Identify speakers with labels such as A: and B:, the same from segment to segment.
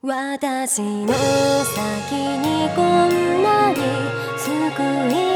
A: 私の先にこんなに救い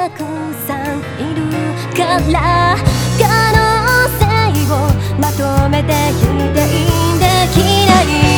A: たくさんいるから可能性をまとめて否定できない。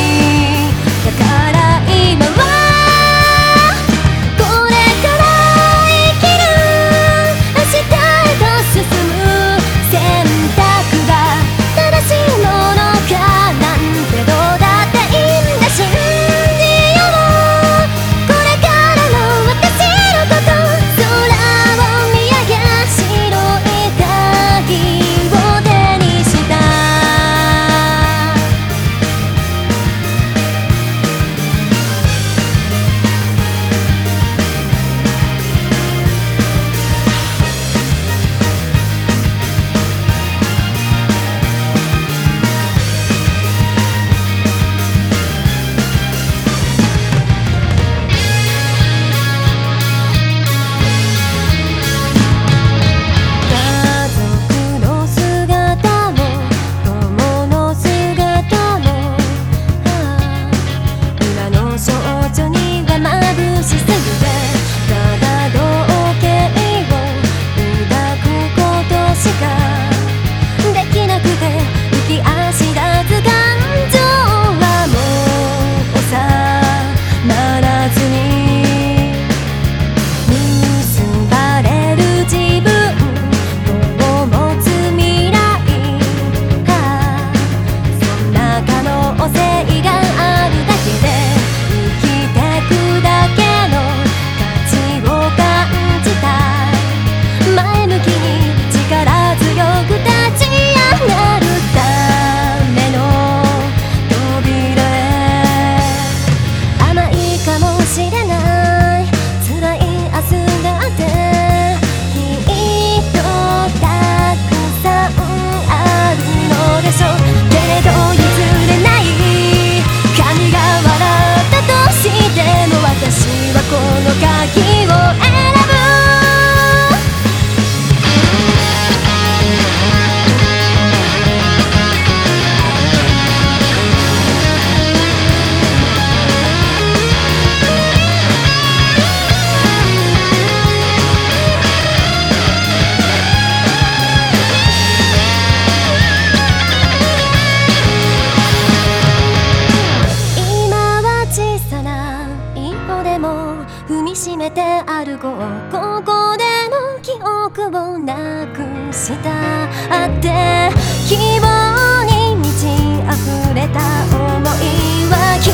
A: 歩こうここでの記憶をなくした。って希望に満ち溢れた想いはきっ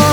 A: と。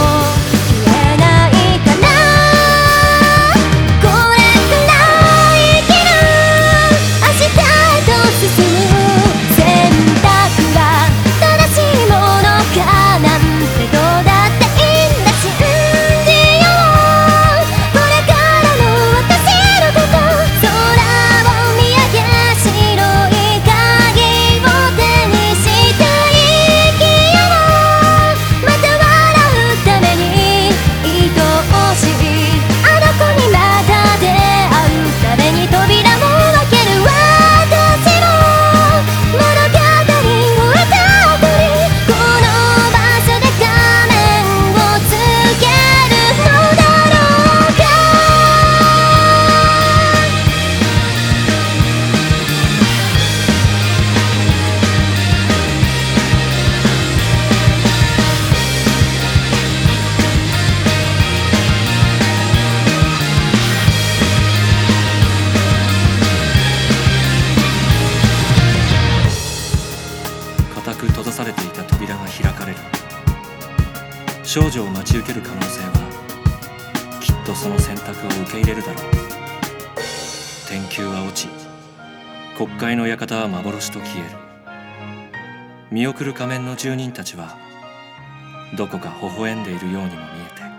B: 少女を待ち受ける可能性はきっとその選択を受け入れるだろう。天球は落ち国会の館は幻と消える。見送る仮面の住人たちはどこか微笑んでいるようにも見えて。